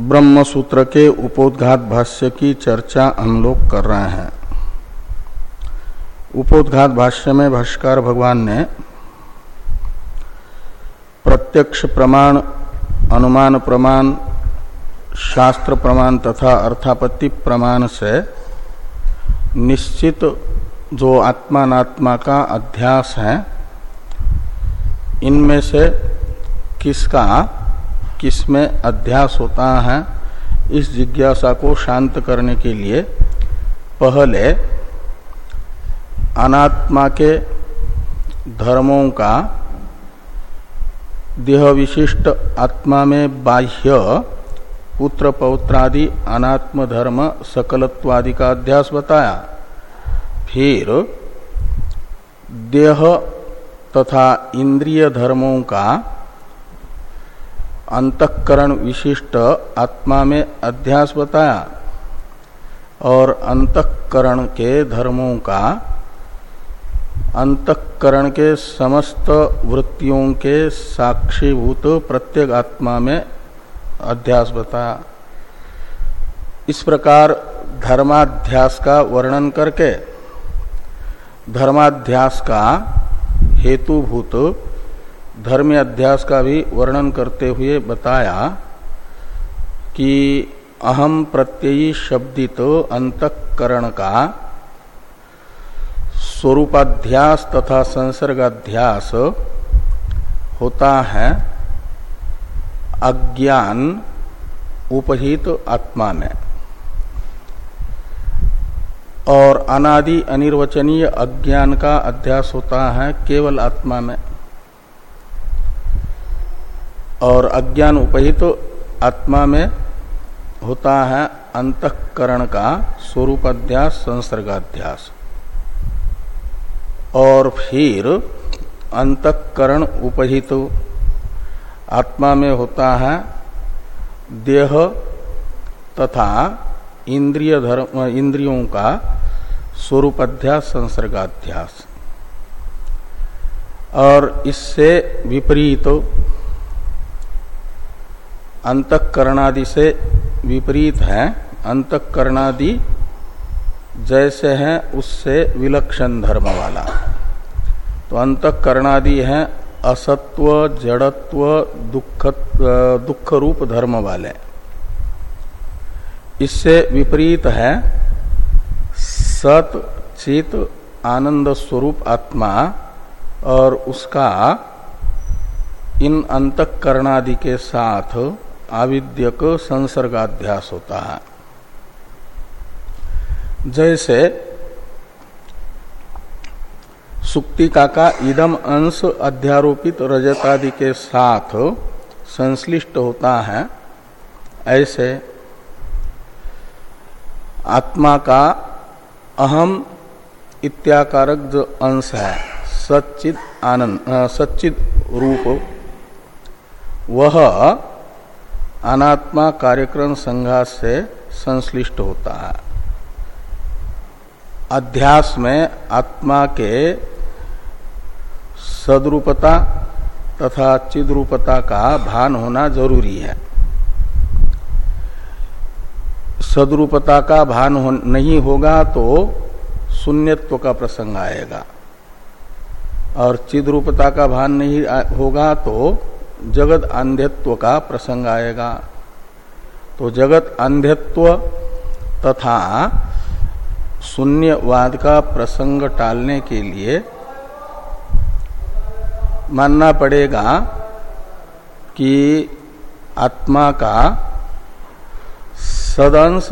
ब्रह्म सूत्र के उपोदघात भाष्य की चर्चा हम लोग कर रहे हैं। उपोदघात भाष्य में भाष्कर भगवान ने प्रत्यक्ष प्रमाण, अनुमान प्रमाण, शास्त्र प्रमाण तथा अर्थापत्ति प्रमाण से निश्चित जो आत्मात्मा का अध्यास है, इनमें से किसका किसमें अध्यास होता है, इस जिज्ञासा को शांत करने के लिए, पहले अनात्मा के धर्मों का देह विशिष्ट आत्मा में बाह्य पुत्र पौत्रादि अनात्म धर्म सकलत्वादि का अध्यास बताया। फिर देह तथा इंद्रिय धर्मों का अंतकरण विशिष्ट आत्मा में अध्यास बताया और अंतकरण के धर्मों का अंतकरण के समस्त वृत्तियों के साक्षीभूत प्रत्येक आत्मा में अध्यास बताया। इस प्रकार धर्माध्यास का वर्णन करके, धर्माध्यास का हेतुभूत धर्म अध्यास का भी वर्णन करते हुए बताया कि अहम प्रत्ययी शब्दित अंतकरण का स्वरूपाध्यास तथा संसर्गाध्यास होता है अज्ञान उपहित आत्मा में। और अनादि अनिर्वचनीय अज्ञान का अध्यास होता है केवल आत्मा में। और अज्ञान उपहित तो आत्मा में होता है अंतकरण का स्वरूप अध्यास संसर्गाध्यास। और फिर अंतकरण उपहित तो आत्मा में होता है देह तथा इंद्रिय धर्म, इंद्रियों का स्वरूप अध्यास संसर्गाध्यास। और इससे विपरीत तो अंतकरणादि से विपरीत है। अंतकरणादि जैसे है, उससे विलक्षण धर्म वाला। तो अंतकरणादि है, असत्व, जड़त्व दुख दुख रूप धर्म वाले। इससे विपरीत है, सत, चित, आनंद स्वरूप आत्मा, और उसका इन अंतकरणादि के साथ आविद्यक संसर्गाध्यास होता है। जैसे सुक्तिका का इदम अंश अध्यारोपित रजतादि के साथ संश्लिष्ट होता है, ऐसे आत्मा का अहम इत्याकारक जो अंश है, सच्चित आनंद सच्चित रूप, वह अनात्मा कार्यक्रम संघात से संश्लिष्ट होता है। अध्यास में आत्मा के सदरूपता तथा चिद्रूपता का भान होना ज़रूरी है। सदरूपता का भान हो, नहीं होगा तो शून्यत्व का प्रसंग आएगा। और चिद्रूपता का भान नहीं होगा तो जगत अंध्यत्व का प्रसंग आएगा। तो जगत अंध्यत्व तथा शून्यवाद का प्रसंग टालने के लिए मानना पड़ेगा कि आत्मा का सदंश,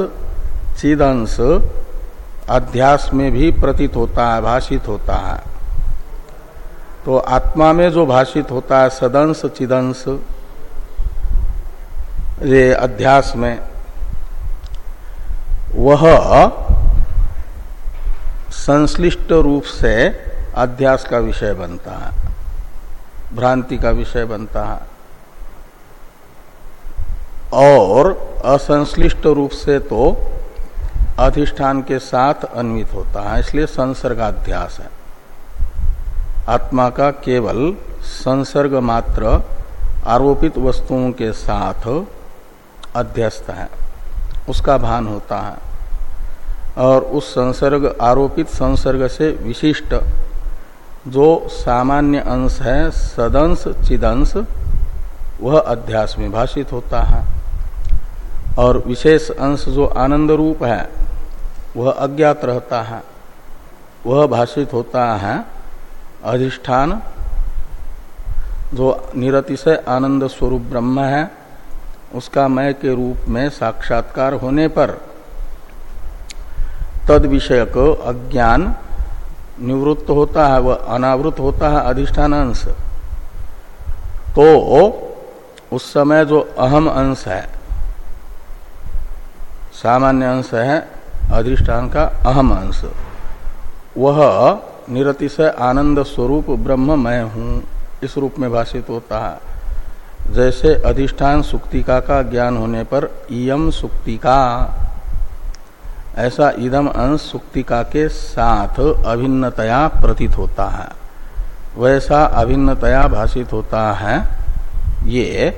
चिदंश अध्यास में भी प्रतीत होता है, भाषित होता है। तो आत्मा में जो भाषित होता है सदंश, चिदंश, ये अध्यास में, वह संश्लिष्ट रूप से अध्यास का विषय बनता है, भ्रांति का विषय बनता है, और असंश्लिष्ट रूप से तो अधिष्ठान के साथ अन्वित होता है, इसलिए संसर्गाध्यास है। आत्मा का केवल संसर्ग मात्र आरोपित वस्तुओं के साथ अध्यस्त है, उसका भान होता है। और उस संसर्ग, आरोपित संसर्ग से विशिष्ट जो सामान्य अंश है, सदंश, चिदंश, वह अध्यास में भाषित होता है। और विशेष अंश जो आनंद रूप है, वह अज्ञात रहता है, वह भाषित होता है अधिष्ठान, जो निरतिशय आनंद स्वरूप ब्रह्म है, उसका मय के रूप में साक्षात्कार होने पर तद विषयक अज्ञान निवृत्त होता है, वह अनावृत होता है अधिष्ठान अंश। तो उस समय जो अहम अंश है, सामान्य अंश है, अधिष्ठान का अहम अंश, वह निरतिशय आनंद स्वरूप ब्रह्म मैं हूँ। इस रूप में भाषित होता है। जैसे अधिष्ठान सुक्तिका का ज्ञान होने पर इयम सुक्तिका। ऐसा इदम अंश सुक्तिका के साथ अभिन्नतया प्रतीत होता है। वैसा अभिन्नतया भाषित होता है। ये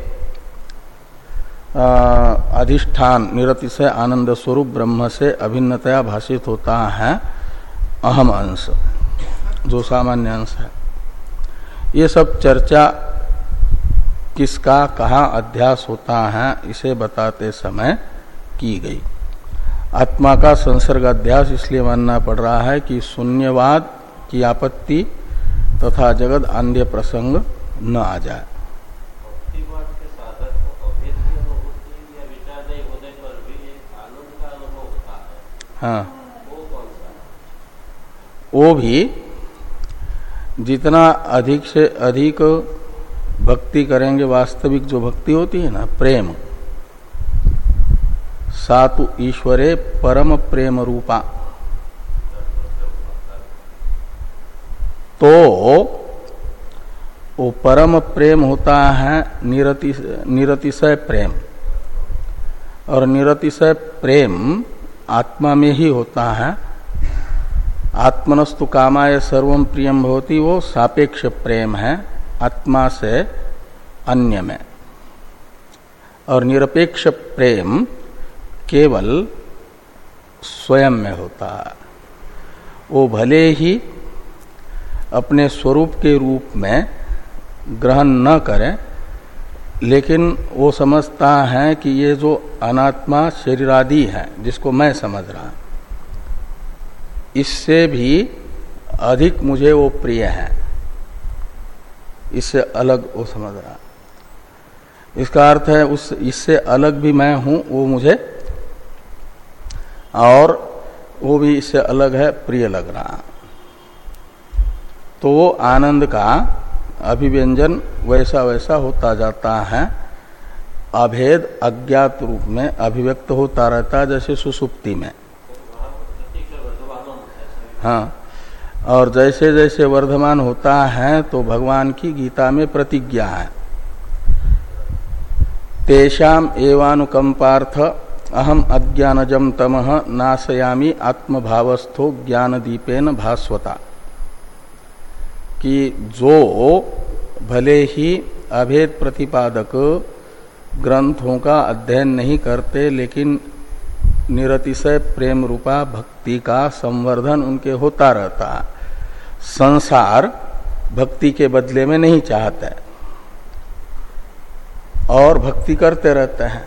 अधिष्ठान निरति से आनंद स्वरूप ब्रह्म से अभिन्नतया भाषित होता है। अहम अंश। जो सामान्य अंश है। ये सब चर्चा किसका कहा अध्यास होता है इसे बताते समय की गई। आत्मा का संसर्ग अध्यास इसलिए मानना पड़ रहा है कि शून्यवाद की आपत्ति तथा जगत आंध्य प्रसंग न आ जाए। हाँ? वो भी जितना अधिक से अधिक भक्ति करेंगे, वास्तविक जो भक्ति होती है ना, प्रेम। सातु ईश्वरे परम प्रेम रूपा। तो वो परम प्रेम होता है निरति, निरतिशय प्रेम। और निरतिशय प्रेम आत्मा में ही होता है। आत्मनस्तु कामाय सर्वम प्रियम होती वो सापेक्ष प्रेम है, आत्मा से अन्य में और निरपेक्ष प्रेम केवल स्वयं में होता है। वो भले ही अपने स्वरूप के रूप में ग्रहण न करें, लेकिन वो समझता है कि ये जो अनात्मा शरीरादि है, जिसको मैं समझ रहा इससे भी अधिक मुझे वो प्रिय है। इससे अलग वो समझ रहा। इसका अर्थ है उस, इससे अलग भी मैं हूँ, वो मुझे, और वो भी इससे अलग है, प्रिय लग रहा। तो वो आनंद का अभिव्यंजन वैसा वैसा होता जाता है। अभेद अज्ञात रूप में अभिव्यक्त होता रहता है, जैसे सुसुप्ति में। हाँ। और जैसे जैसे वर्धमान होता है तो भगवान की गीता में प्रतिज्ञा है। तेषाम एवानुकंपार्थ, अहम अज्ञानजम तम नाशयामी आत्मभावस्थो ज्ञान दीपेन भास्वता। कि जो भले ही अभेद प्रतिपादक ग्रंथों का अध्ययन नहीं करते, लेकिन निरतिशय प्रेम रूपा भक्ति का संवर्धन उनके होता रहता है। संसार भक्ति के बदले में नहीं चाहते और भक्ति करते रहते हैं।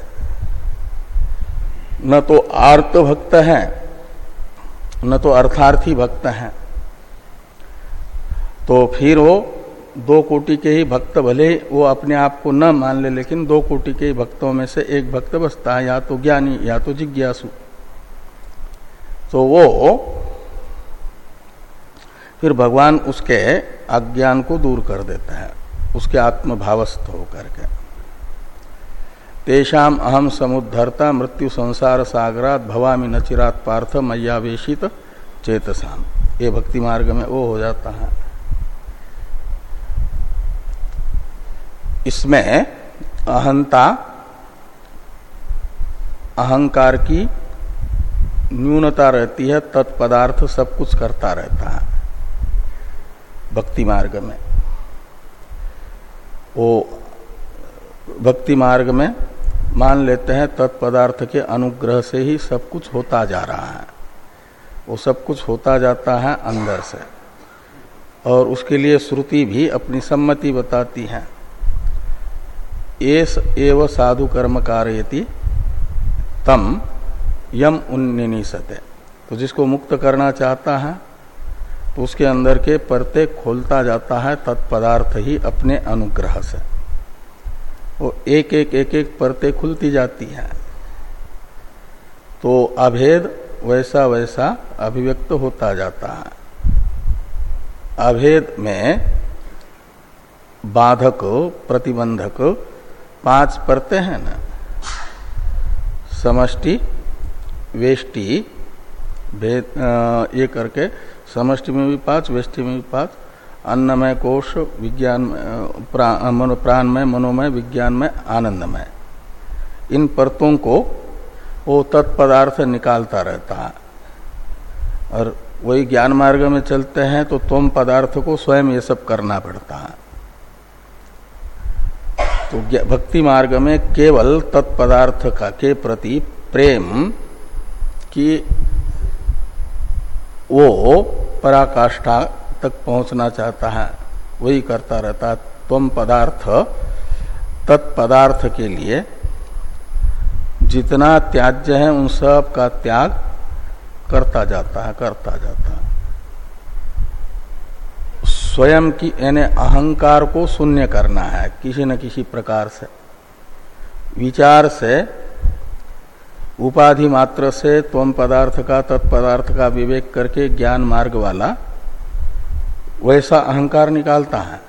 न तो आर्त भक्त है, न तो अर्थार्थी भक्त है। तो फिर वो दो कोटि के ही भक्त भले, वो अपने आप को न मान ले, लेकिन दो कोटि के ही भक्तों में से एक भक्त बसता है, या तो ज्ञानी, या तो जिज्ञासु। तो वो फिर भगवान उसके अज्ञान को दूर कर देता है, उसके आत्मभावस्थ होकर के। तेषाम अहम समुद्धरता, मृत्यु संसार सागरात भवामी नचिरात पार्थ मैयावेशित चेतसाम। ये भक्ति मार्ग में वो हो जाता है। इसमें अहंता, अहंकार की न्यूनता रहती है, तत्पदार्थ सब कुछ करता रहता है। भक्ति मार्ग में। वो भक्ति मार्ग में मान लेते हैं, तत्पदार्थ के अनुग्रह से ही सब कुछ होता जा रहा है। वो सब कुछ होता जाता है अंदर से। और उसके लिए श्रुति भी अपनी सम्मति बताती है। एस एव साधु कर्म कारयति तम यम उन्नीसते तो जिसको मुक्त करना चाहता है तो उसके अंदर के परते खोलता जाता है तत्पदार्थ ही अपने अनुग्रह से। वो एक एक एक एक परते खुलती जाती है। तो अभेद वैसा वैसा अभिव्यक्त होता जाता है। अभेद में बाधक, प्रतिबंधक पाँच परते हैं ना। समष्टि वेष्टि ये करके समष्टि में भी पाँच वेष्टि में भी पाँच अन्नमय कोष विज्ञान प्राणमय, मनोमय, विज्ञानमय, आनंदमय। इन परतों को वो तत्पदार्थ निकालता रहता। है और वही ज्ञान मार्ग में चलते हैं तो तुम पदार्थ को स्वयं ये सब करना पड़ता। है तो भक्ति मार्ग में केवल तत्पदार्थ का के प्रति प्रेम की वो पराकाष्ठा तक पहुँचना चाहता है, वही करता रहता तुम पदार्थ, तत्पदार्थ के लिए जितना त्याज्य है, उन सब का त्याग करता जाता है, करता जाता है। स्वयं की, यानी अहंकार को शून्य करना है, किसी न किसी प्रकार से। विचार से उपाधि मात्र से त्वम पदार्थ का, तत्पदार्थ का विवेक करके ज्ञान मार्ग वाला वैसा अहंकार निकालता है।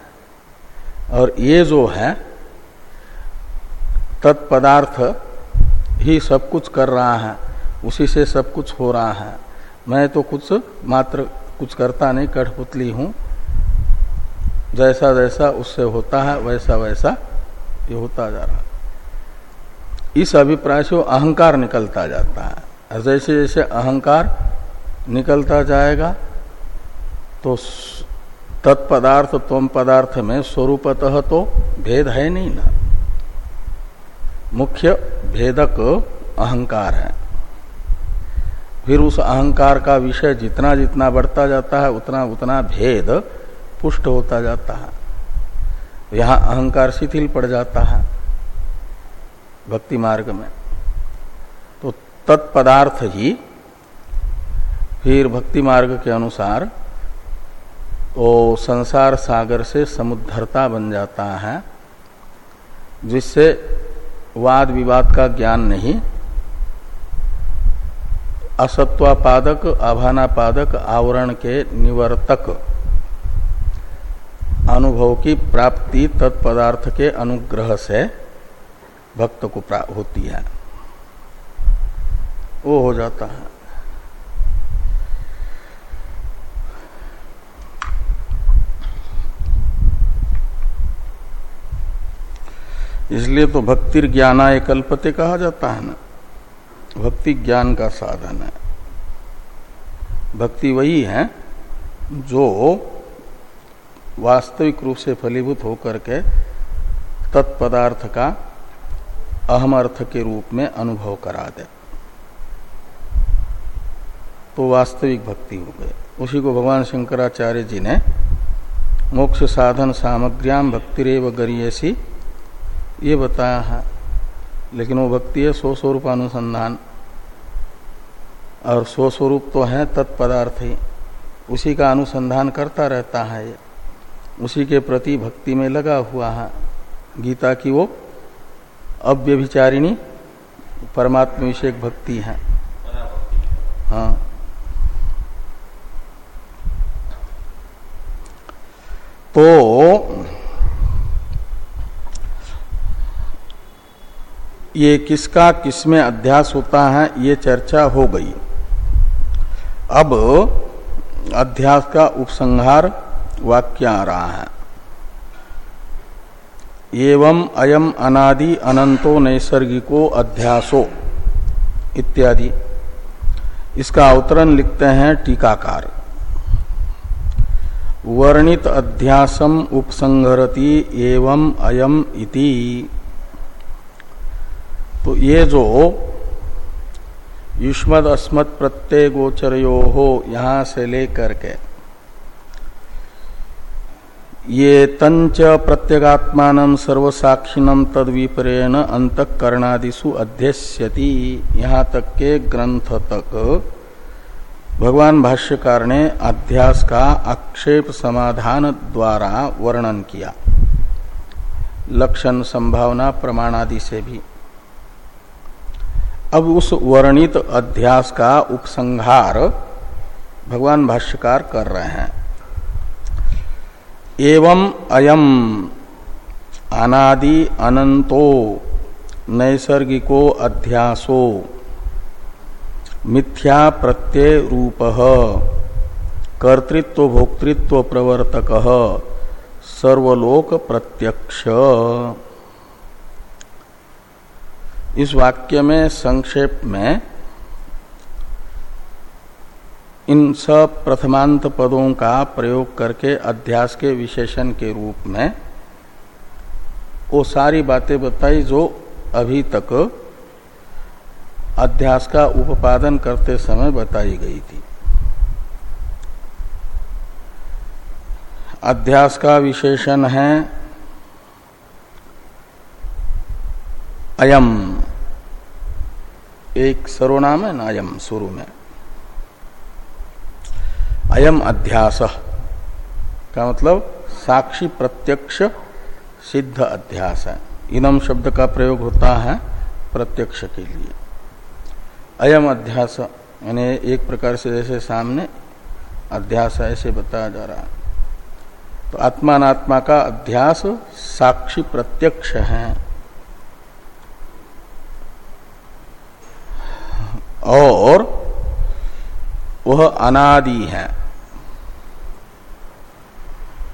और ये जो है, तत्पदार्थ ही सब कुछ कर रहा है, उसी से सब कुछ हो रहा है। मैं तो कुछ मात्र कुछ करता नहीं, कठपुतली हूँ। जैसा जैसा उससे होता है वैसा वैसा ये होता जा रहा इस अभिप्राय से अहंकार निकलता जाता है। जैसे जैसे अहंकार निकलता जाएगा तो तत्पदार्थ तम पदार्थ में स्वरूपतः तो भेद है नहीं ना। मुख्य भेदक अहंकार है। फिर उस अहंकार का विषय जितना जितना बढ़ता जाता है, उतना उतना भेद पुष्ट होता जाता है। यहाँ अहंकार शिथिल पड़ जाता है। भक्ति मार्ग में। तो तत्पदार्थ ही फिर भक्ति मार्ग के अनुसार वो संसार सागर से समुद्धरता बन जाता है, जिससे वाद विवाद का ज्ञान नहीं, असत्वापादक आभानापादक आवरण के निवर्तक अनुभव की प्राप्ति तत्पदार्थ के अनुग्रह से भक्त को प्राप्त होती है। वो हो जाता है। इसलिए तो भक्ति ज्ञानाय कल्पते कहा जाता है ना। भक्ति ज्ञान का साधन है। भक्ति वही है जो वास्तविक रूप से फलीभूत होकर के तत्पदार्थ का अहम अर्थ के रूप में अनुभव करा दे। तो वास्तविक भक्ति हो गए। उसी को भगवान शंकराचार्य जी ने मोक्ष साधन सामग्र्याम भक्तिरेव गरियसी ये बताया है। लेकिन वो भक्ति है सो स्वरूप अनुसंधान और सो स्वरूप तो है तत्पदार्थ ही। उसी का अनुसंधान करता रहता है उसी के प्रति भक्ति में लगा हुआ है। गीता की वो अव्यभिचारिणी परमात्मा विषय भक्ति है। हाँ। तो ये किसका किसमें अध्यास होता है, ये चर्चा हो गई। अब अध्यास का उपसंहार वाक्य आ रहा है। एवं अयम अनादि अनंतो नैसर्गिको अध्यासो इत्यादि। इसका अवतरण लिखते हैं टीकाकार। वर्णित अध्यासम उपसंहरति एवं अयम इति। तो ये जो युष्मद अस्मत् प्रत्यय गोचरयो हो यहाँ से लेकर के ये तंच प्रत्यगात्मान सर्वसाक्षिणम तद विपरेण अंतकरणादिशु अध्यस्यति। यहाँ तक के ग्रंथ तक भगवान भाष्यकार ने अध्यास का आक्षेप समाधान द्वारा वर्णन किया। लक्षण, संभावना, प्रमाणादि से भी। अब उस वर्णित अध्यास का उपसंहार भगवान भाष्यकार कर रहे हैं। एवं अयम। अनादि अनंतो नैसर्गिको अध्यासो। मिथ्या प्रत्यय रूप। कर्तृत्व भोक्तृत्व प्रवर्तक। सर्वलोक प्रत्यक्ष। इस वाक्य में संक्षेप में इन सब प्रथमांत पदों का प्रयोग करके अध्यास के विशेषण के रूप में वो सारी बातें बताई जो अभी तक अध्यास का उपादन करते समय बताई गई थी। अध्यास का विशेषण है अयम। एक सर्वनाम है ना, अयम, शुरू में। अयम अध्यास। का मतलब साक्षी प्रत्यक्ष सिद्ध अध्यास है। इनम शब्द का प्रयोग होता है प्रत्यक्ष के लिए। अयम अध्यास, यानी एक प्रकार से जैसे सामने अध्यास ऐसे बताया जा रहा है। तो आत्मात्मा का अध्यास साक्षी प्रत्यक्ष है। और वह अनादि है।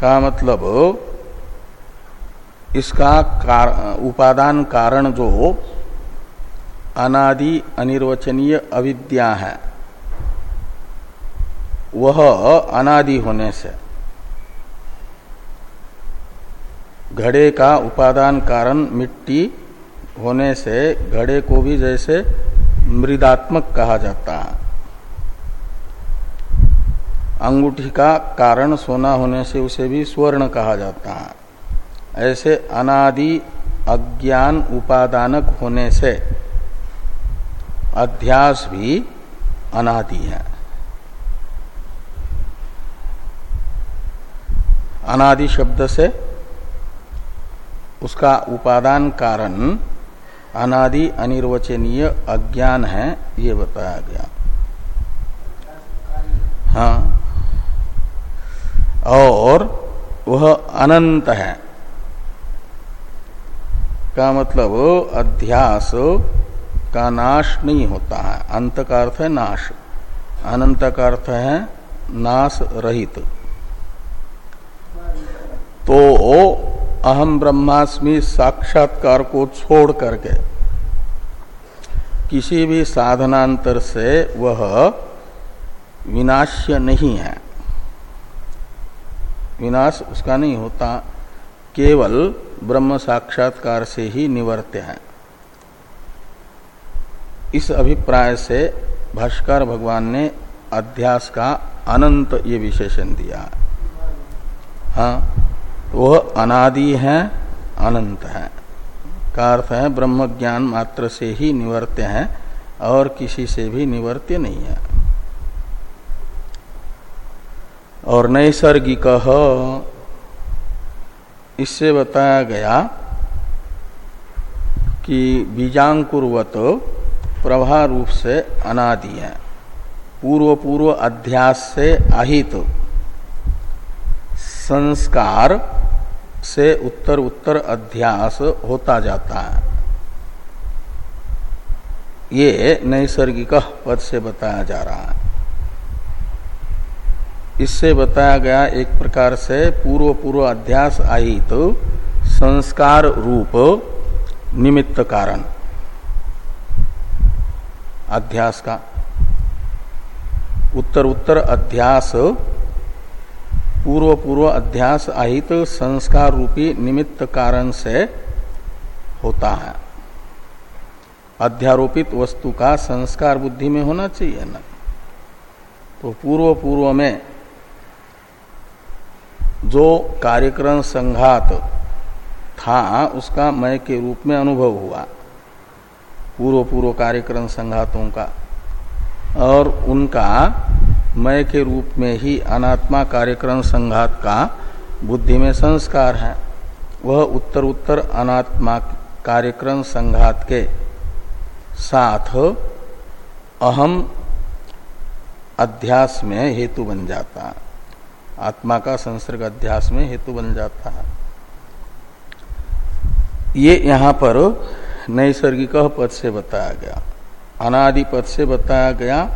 का मतलब इसका कार, उपादान कारण जो हो अनादि अनिर्वचनीय अविद्या है। वह अनादि होने से घड़े का उपादान कारण मिट्टी होने से घड़े को भी जैसे मृदात्मक कहा जाता है। अंगूठी का कारण सोना होने से उसे भी स्वर्ण कहा जाता है। ऐसे अनादि अज्ञान उपादानक होने से अध्यास भी अनादि है। अनादि शब्द से उसका उपादान कारण अनादि अनिर्वचनीय अज्ञान है, ये बताया गया। हाँ। और वह अनंत है। का मतलब अध्यास का नाश नहीं होता है। अंत का अर्थ है नाश। अनंत का अर्थ है नाश रहित। तो अहम ब्रह्मास्मि साक्षात्कार को छोड़ करके किसी भी साधनांतर से वह विनाश्य नहीं है। विनाश उसका नहीं होता, केवल ब्रह्म साक्षात्कार से ही निवर्त्य है। इस अभिप्राय से भाष्कर भगवान ने अध्यास का अनंत ये विशेषण दिया। हाँ वह अनादि है, अनंत है। का अर्थ है, ब्रह्म ज्ञान मात्र से ही निवर्त्य है और किसी से भी निवर्त्य नहीं है। और नैसर्गिक। इससे बताया गया कि बीजांकुरवत प्रभा रूप से अनादि है। पूर्व पूर्व अध्यास से अहित संस्कार से उत्तर उत्तर अध्यास होता जाता है। ये नैसर्गिक पद से बताया जा रहा है। इससे बताया गया एक प्रकार से पूर्व पूर्व अध्यास आहित संस्कार रूप निमित्त कारण। अध्यास का उत्तर उत्तर अध्यास पूर्व पूर्व अध्यास आहित तो संस्कार रूपी निमित्त कारण से होता है। अध्यारोपित वस्तु का संस्कार बुद्धि में होना चाहिए ना। तो पूर्व पूर्व में जो कार्यक्रम संघात था, उसका मय के रूप में अनुभव हुआ। पूर्व पूर्व कार्यक्रम संघातों का। और उनका मय के रूप में ही अनात्मा कार्यक्रम संघात का बुद्धि में संस्कार है। वह उत्तर उत्तर अनात्मा कार्यक्रम संघात के साथ अहम अध्यास में हेतु बन जाता। आत्मा का संसर्ग अध्यास में हेतु बन जाता है। ये यहाँ पर नैसर्गिक पद से बताया गया। अनादि पद से बताया गया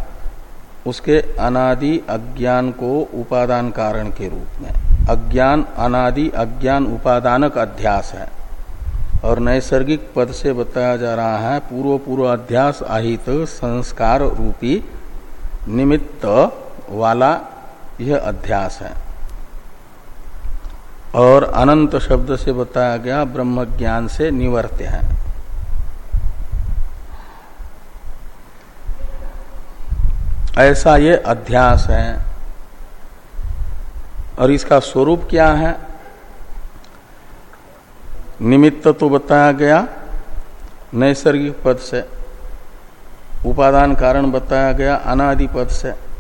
उसके अनादि अज्ञान को उपादान कारण के रूप में। अज्ञान, अनादि अज्ञान उपादानक अध्यास है। और नैसर्गिक पद से बताया जा रहा है पूर्व पूर्व अध्यास आहित संस्कार रूपी निमित्त वाला यह अध्यास है। और अनंत शब्द से बताया गया ब्रह्म ज्ञान से निवर्त्य है। ऐसा ये अध्यास है। और इसका स्वरूप क्या है? निमित्त तो बताया गया नैसर्गिक पद से। उपादान कारण बताया गया अनादि पद से।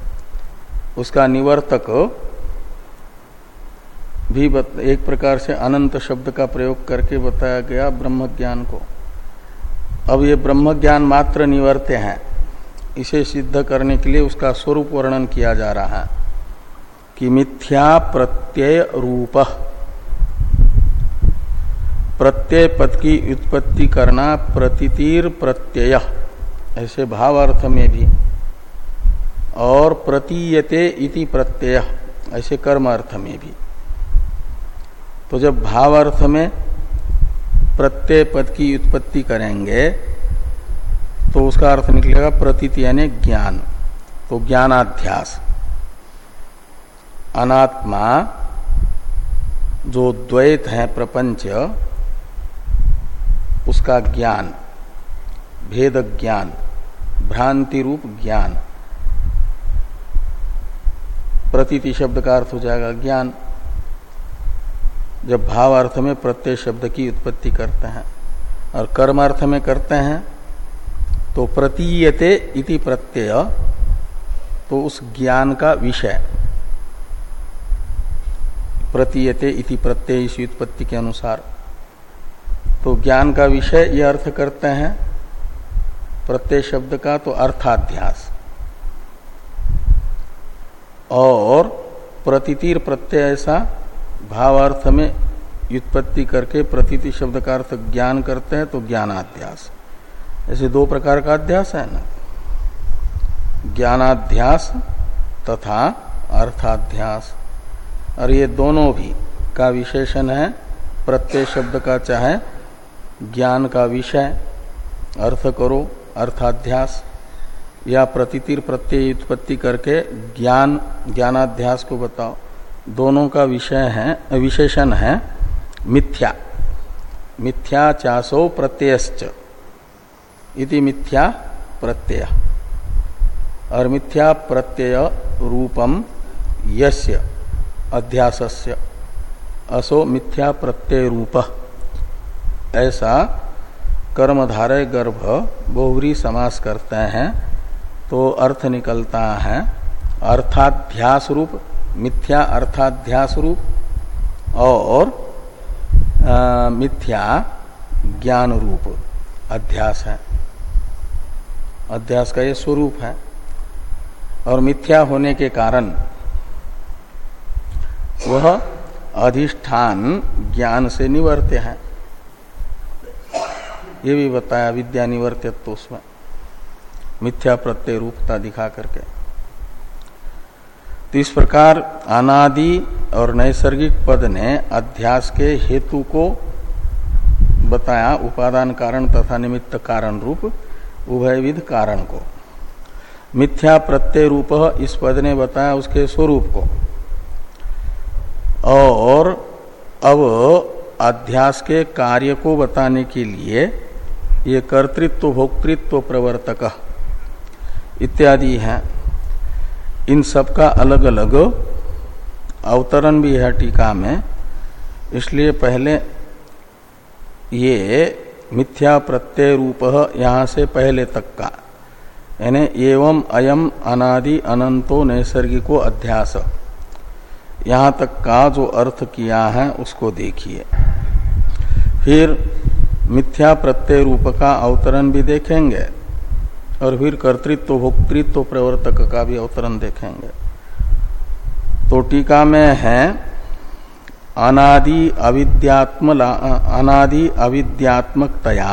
उसका निवर्तक भी बत, एक प्रकार से अनंत शब्द का प्रयोग करके बताया गया ब्रह्म ज्ञान को। अब ये ब्रह्म ज्ञान मात्र निवर्त्य है। इसे सिद्ध करने के लिए उसका स्वरूप वर्णन किया जा रहा है कि मिथ्या प्रत्यय रूप। प्रत्यय पद की उत्पत्ति करना प्रतितीर प्रत्यय। ऐसे भाव अर्थ में भी और प्रतीयते इति प्रत्यय, ऐसे कर्म अर्थ में भी। तो जब भाव अर्थ में प्रत्यय पद की उत्पत्ति करेंगे तो उसका अर्थ निकलेगा प्रतीत यानी ज्ञान तो ज्ञानाध्यास। अनात्मा जो द्वैत है प्रपंच, उसका ज्ञान, भेद ज्ञान, भ्रांति रूप ज्ञान प्रतीति शब्द का अर्थ हो जाएगा ज्ञान। जब भाव अर्थ में प्रत्यय शब्द की उत्पत्ति करते हैं और कर्म अर्थ में करते हैं तो प्रतीयते इति प्रत्यय तो उस ज्ञान का विषय। प्रतीयते इति प्रत्यय इस उत्पत्ति के अनुसार। तो ज्ञान का विषय यह अर्थ करते हैं, प्रत्यय शब्द का तो अर्थाध्यास। और प्रतितीर प्रत्यय ऐसा भावार्थ में व्युत्पत्ति करके प्रतीति शब्द का अर्थ ज्ञान करते हैं तो ज्ञानाध्यास। ऐसे दो प्रकार का अध्यास है ना? ज्ञानाध्यास तथा अर्थाध्यास। और ये दोनों भी का विशेषण है, प्रत्यय शब्द का चाहे ज्ञान का विषय, अर्थ करो, अर्थाध्यास। या प्रतितिर प्रत्यय उत्पत्ति करके ज्ञान, ज्ञानाध्यास को बताओ। दोनों का विषय है, विशेषण है मिथ्या। मिथ्या चासो प्रत्ययश्च। इति मिथ्या प्रत्यय। और मिथ्या प्रत्यय रूपम यस्य, अध्यासस्य। असो मिथ्या प्रत्यय रूप। ऐसा कर्मधारय गर्भ बहुरी समास करते हैं। तो अर्थ निकलता है। अर्थाध्यास रूप मिथ्या अर्थाध्यास रूप और आ, मिथ्या ज्ञान रूप अध्यास है। अध्यास का ये स्वरूप है। और मिथ्या होने के कारण वह अधिष्ठान ज्ञान से निवर्त्य है। ये भी बताया विद्या निवर्त्यत्व उसमें। मिथ्या प्रत्यय रूपता दिखा करके। तो इस प्रकार अनादि और नैसर्गिक पद ने अध्यास के हेतु को बताया उपादान कारण तथा निमित्त कारण रूप, उभयविध कारण को। मिथ्या प्रत्यय रूप इस पद ने बताया उसके स्वरूप को। और अब अध्यास के कार्य को बताने के लिए ये कर्तृत्व, भोक्तृत्व प्रवर्तक इत्यादि हैं। इन सब का अलग अलग अवतरण भी है टीका में। इसलिए पहले ये मिथ्या प्रत्यय रूप यहाँ से पहले तक का, यानी एवं अयम अनादि अनंतो नैसर्गिको अध्यास। यहाँ तक का जो अर्थ किया है उसको देखिए। फिर मिथ्या प्रत्यय रूप का अवतरण भी देखेंगे। और फिर कर्तृत्व, भोक्तृत्व प्रवर्तक का भी अवतरण देखेंगे। तो टीका में है, अनादि अविद्यात्म अनादि अविद्यात्मकतया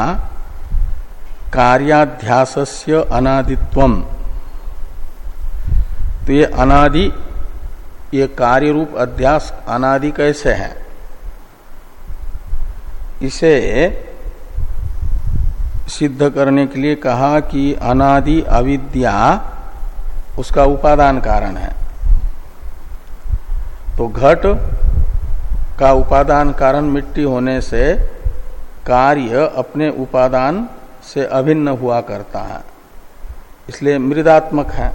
कार्याध्यासस्य अनादित्वम। तो ये अनादि, ये कार्य रूप अध्यास अनादि कैसे है? इसे सिद्ध करने के लिए कहा कि अनादि अविद्या उसका उपादान कारण है। तो घट का उपादान कारण मिट्टी होने से कार्य अपने उपादान से अभिन्न हुआ करता है। इसलिए मृदात्मक है।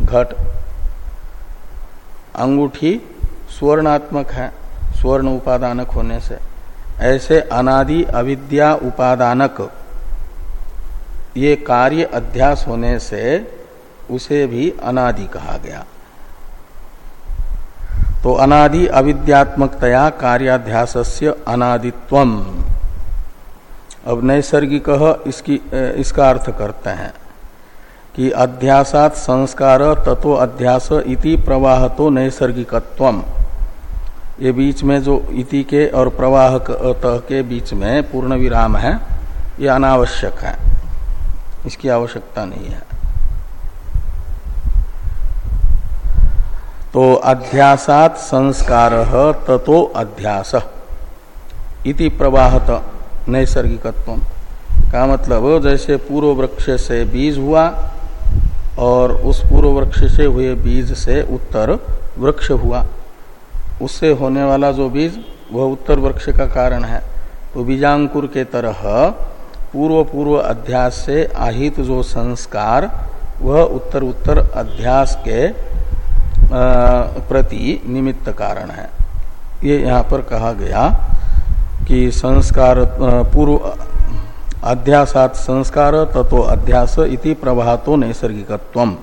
घट अंगूठी स्वर्णात्मक है, स्वर्ण उपादानक होने से। ऐसे अनादि अविद्या उपादानक। ये कार्य अध्यास होने से उसे भी अनादि कहा गया। तो अनादि अविद्यात्मकतया कार्याध्यासस्य अनादित्वम। अब नैसर्गिक इसकी, इसका अर्थ करते हैं कि अध्यासात संस्कार तत्व अध्यास इति प्रवाह तो नैसर्गिकत्वम। ये बीच में जो इति के और प्रवाह के बीच में पूर्ण विराम है, ये अनावश्यक है। इसकी आवश्यकता नहीं है। तो अध्यासात संस्कार ततो अध्यास। इति प्रवाहत नैसर्गिकत्व। का मतलब जैसे पूर्व वृक्ष से बीज हुआ और उस पूर्व वृक्ष से हुए बीज से उत्तर वृक्ष हुआ। उससे होने वाला जो बीज, वह उत्तर वृक्ष का कारण है। तो बीजांकुर के तरह पूर्व पूर्व अध्यास से आहित जो संस्कार, वह उत्तर उत्तर अध्यास के प्रति निमित्त कारण है। ये यहाँ पर कहा गया कि संस्कार पूर्व अध्यासात संस्कार तत्व अध्यास इति प्रभातो नैसर्गिकत्वम।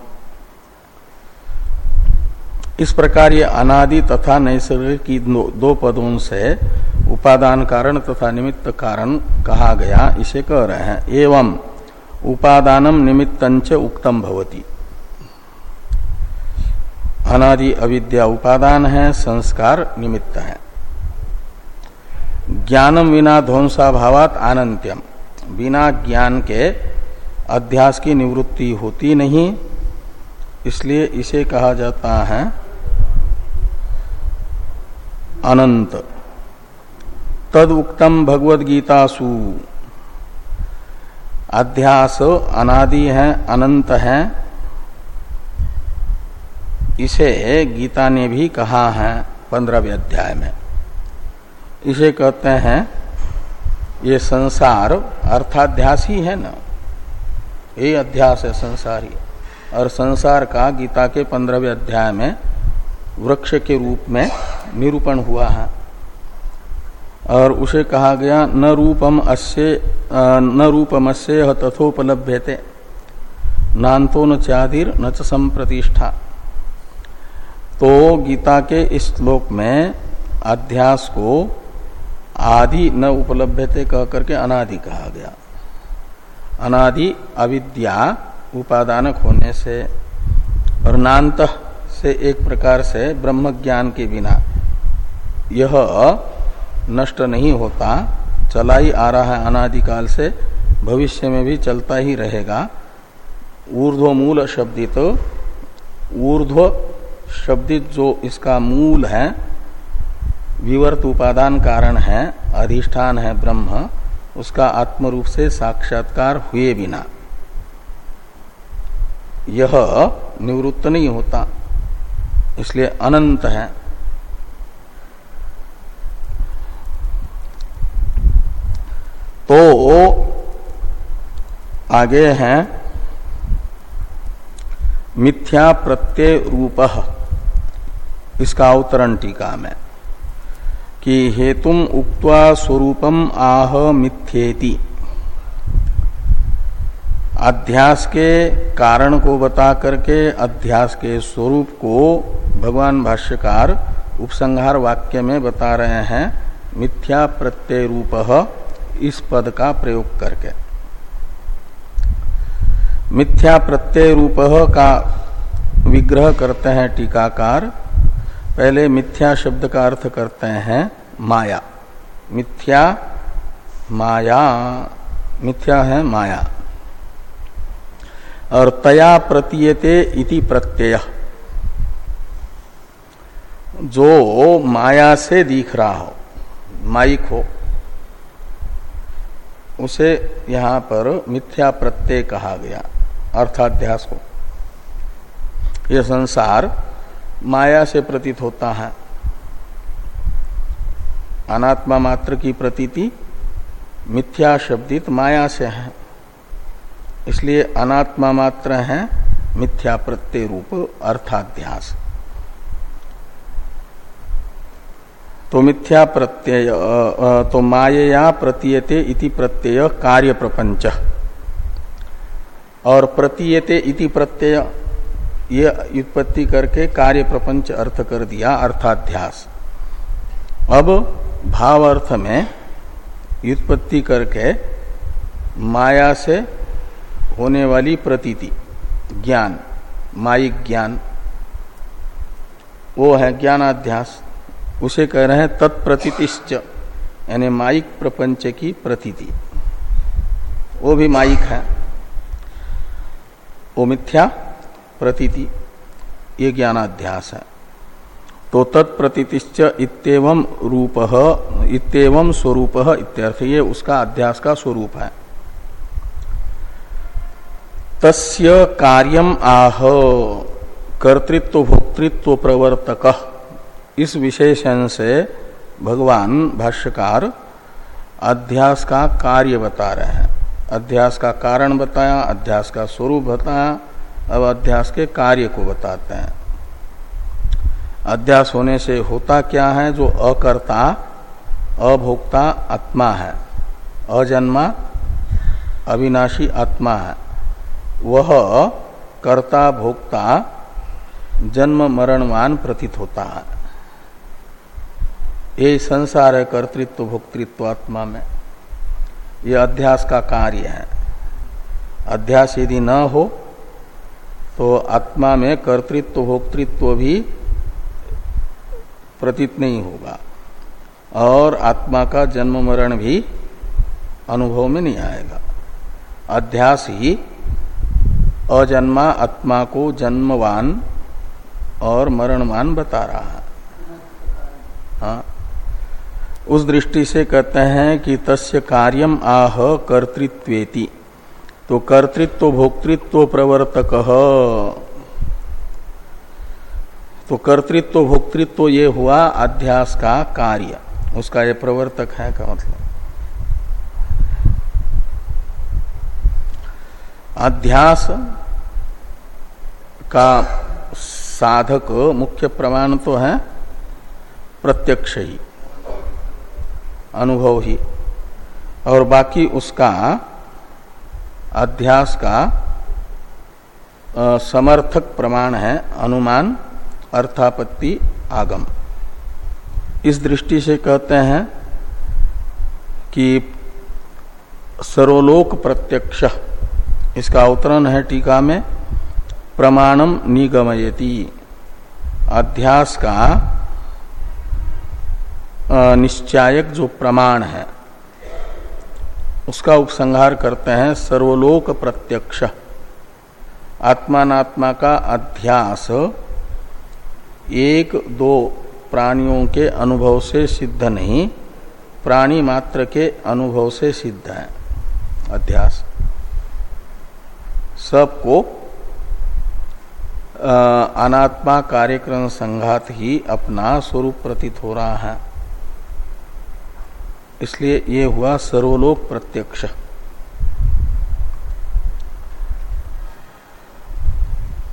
इस प्रकार ये अनादि तथा नैसर्गिक की दो पदों से उपादान कारण तथा निमित्त कारण कहा गया, इसे कह रहे हैं। एवं उपादानम निमित्तंच उक्तम भवती। अनादि अविद्या उपादान है, संस्कार निमित्त है। ज्ञानम बिना ध्वंसाभावात अनंत्यम बिना ज्ञान के अध्यास की निवृत्ति होती नहीं, इसलिए इसे कहा जाता है अनंत। तद उक्तम भगवद गीतासु अध्यास अनादि है, अनंत है। इसे गीता ने भी कहा है पंद्रहवें अध्याय में। इसे कहते हैं, ये संसार अर्थाध्यास ही है ना? ये अध्यास है संसारी। और संसार का गीता के पंद्रहवें अध्याय में वृक्ष के रूप में निरूपण हुआ है। और उसे कहा गया, न रूपम अस्य न रूपम अस्य तथोपलभ्यते। नान्तो न चादिर न च संप्रतिष्ठा। तो गीता के इस श्लोक में अध्यास को आदि न उपलब्धते कह करके अनादि कहा गया। अनादि अविद्या उपादानक होने से और नान्त से एक प्रकार से ब्रह्म ज्ञान के बिना यह नष्ट नहीं होता चला ही आ रहा है अनादिकाल से, भविष्य में भी चलता ही रहेगा। ऊर्ध्व मूल शब्दित, ऊर्ध्व शब्दित जो इसका मूल है, विवर्त उपादान कारण है, अधिष्ठान है ब्रह्म, उसका आत्म रूप से साक्षात्कार हुए बिना। यह निवृत्त नहीं होता, इसलिए अनंत है। तो आगे हैं। मिथ्या प्रत्यय रूप। इसका अवतरण टीका में। कि हेतुम उक्त्वा स्वरूपम आह मिथ्येति। अध्यास के कारण को बता करके अध्यास के स्वरूप को भगवान भाष्यकार उपसंहार वाक्य में बता रहे हैं। मिथ्या प्रत्यय रूप। इस पद का प्रयोग करके। मिथ्या प्रत्यय रूप का विग्रह करते हैं टीकाकार। पहले मिथ्या शब्द का अर्थ करते हैं माया। मिथ्या माया, मिथ्या है माया। और तया प्रतीयते इति प्रत्यय। जो माया से दिख रहा हो, माइक हो। उसे यहाँ पर मिथ्या प्रत्यय कहा गया, अर्थाध्यास को। यह संसार माया से प्रतीत होता है। अनात्मा मात्र की प्रतीति मिथ्या शब्दित माया से है। इसलिए अनात्मा मात्र है मिथ्या प्रत्यय रूप अर्थाध्यास। तो मिथ्या प्रत्यय तो मायया प्रतीयते इति प्रत्यय कार्य प्रपंच और प्रतीयते इति प्रत्यय, ये उत्पत्ति करके कार्य प्रपंच अर्थ कर दिया, अर्थाध्यास। अब भाव अर्थ में उत्पत्ति करके माया से होने वाली प्रतीति, ज्ञान माइक ज्ञान, वो है ज्ञानाध्यास। उसे कह रहे हैं, तत्प्रतीतिश्च, यानी माइक प्रपंच की प्रतीति। वो भी माइक है। वो मिथ्या प्रतीति, ये ज्ञानाध्यास है। तो तत्प्रतीतिश्च इतम रूप इतम स्वरूप इत्यर्थ, ये उसका अध्यास का स्वरूप है। तस्य कार्यम आह कर्तृत्व भोक्तृत्व प्रवर्तक इस विशेषण से भगवान भाष्यकार अध्यास का कार्य बता रहे हैं। अध्यास का कारण बताया, अध्यास का स्वरूप बताया, अब अध्यास के कार्य को बताते हैं। अध्यास होने से होता क्या है? जो अकर्ता, अभोक्ता आत्मा है। अजन्मा, अविनाशी आत्मा है। वह कर्ता, भोक्ता, जन्म मरणवान प्रतीत होता है। ये संसार है कर्तृत्व, भोक्तृत्व, आत्मा में। ये अध्यास का कार्य है। अध्यास यदि न हो तो आत्मा में कर्तृत्व, भोक्तृत्व भी प्रतीत नहीं होगा। और आत्मा का जन्म मरण भी अनुभव में नहीं आएगा। अध्यास ही अजन्मा आत्मा को जन्मवान और मरणवान बता रहा है। हाँ। उस दृष्टि से कहते हैं कि तस्य कार्यम आह कर्तृत्वेति। तो कर्तृत्व, भोक्तृत्व प्रवर्तक। तो कर्तृत्व, भोक्तृत्व ये हुआ अध्यास का कार्य। उसका ये प्रवर्तक है का मतलब? अध्यास का साधक मुख्य प्रमाण तो है प्रत्यक्ष ही। अनुभव ही। और बाकी उसका अध्यास का समर्थक प्रमाण है अनुमान, अर्थापत्ति, आगम। इस दृष्टि से कहते हैं कि सर्वलोक प्रत्यक्ष, इसका अवतरण है टीका में, प्रमाणम निगमयति। अध्यास का निश्चायक जो प्रमाण है, उसका उपसंहार करते हैं सर्वलोक प्रत्यक्ष। आत्मात्मा का अध्यास एक दो प्राणियों के अनुभव से सिद्ध नहीं, प्राणी मात्र के अनुभव से सिद्ध है। अध्यास। सबको अनात्मा कार्यक्रम संघात ही अपना स्वरूप प्रतीत हो रहा है। इसलिए ये हुआ सर्वलोक प्रत्यक्ष।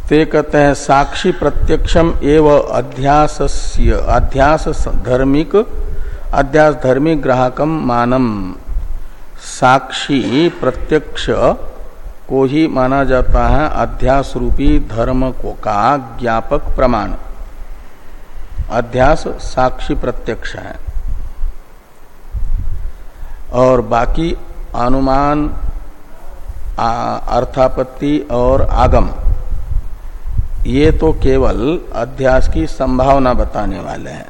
ते कहते हैं, साक्षी प्रत्यक्षम एव अध्यास अध्यास धर्मिक अध्यास धर्मिक ग्राहकम मानम। साक्षी प्रत्यक्ष को ही माना जाता है अध्यास रूपी धर्म को का ज्ञापक प्रमाण। अध्यास साक्षी प्रत्यक्ष है। और बाकी अनुमान अर्थापत्ति और आगम। ये तो केवल अध्यास की संभावना बताने वाले हैं।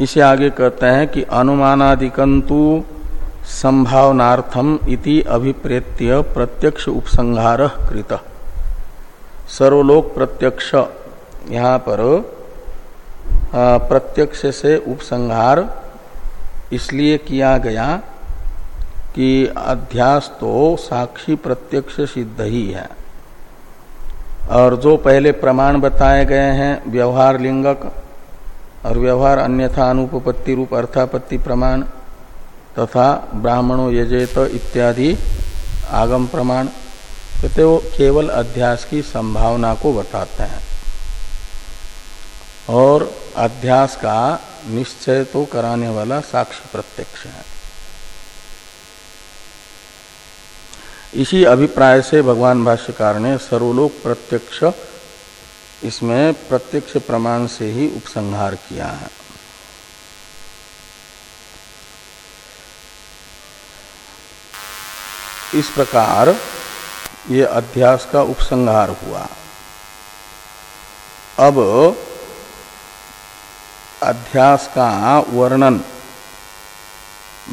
इसे आगे कहते हैं कि अनुमानादिकंतु संभावनार्थम इति अभिप्रेत्य प्रत्यक्ष उपसंहार कृत। सर्वलोक प्रत्यक्ष, यहाँ पर प्रत्यक्ष से उपसंहार इसलिए किया गया कि अध्यास तो साक्षी प्रत्यक्ष सिद्ध ही है। और जो पहले प्रमाण बताए गए हैं, व्यवहार लिंगक और व्यवहार अन्यथा अनुपपत्ति रूप अर्थापत्ति प्रमाण तथा ब्राह्मणों यजेत इत्यादि आगम प्रमाण कहते वो केवल अध्यास की संभावना को बताते हैं। और अध्यास का निश्चय तो कराने वाला साक्षी प्रत्यक्ष है। इसी अभिप्राय से भगवान भाष्यकार ने सर्वलोक प्रत्यक्ष इसमें प्रत्यक्ष प्रमाण से ही उपसंहार किया है। इस प्रकार ये अध्यास का उपसंहार हुआ। अब अध्यास का वर्णन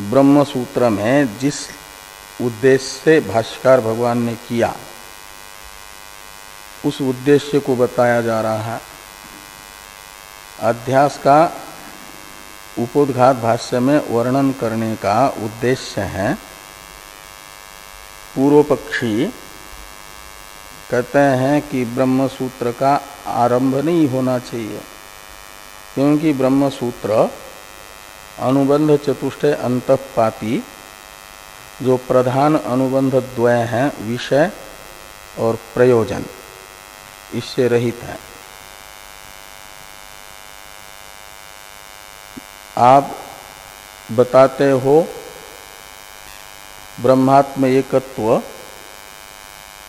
ब्रह्म सूत्र में जिस उद्देश्य से भाष्यकार भगवान ने किया, उस उद्देश्य को बताया जा रहा है। अध्यास का उपोदघात भाष्य में वर्णन करने का उद्देश्य है पूर्व पक्षी कहते हैं कि ब्रह्म सूत्र का आरंभ नहीं होना चाहिए। क्योंकि ब्रह्म सूत्र अनुबंध चतुष्टय अंतपाती जो प्रधान अनुबंध द्वय हैं, विषय और प्रयोजन, इससे रहित है। आप बताते हो, ब्रह्मात्म एकत्व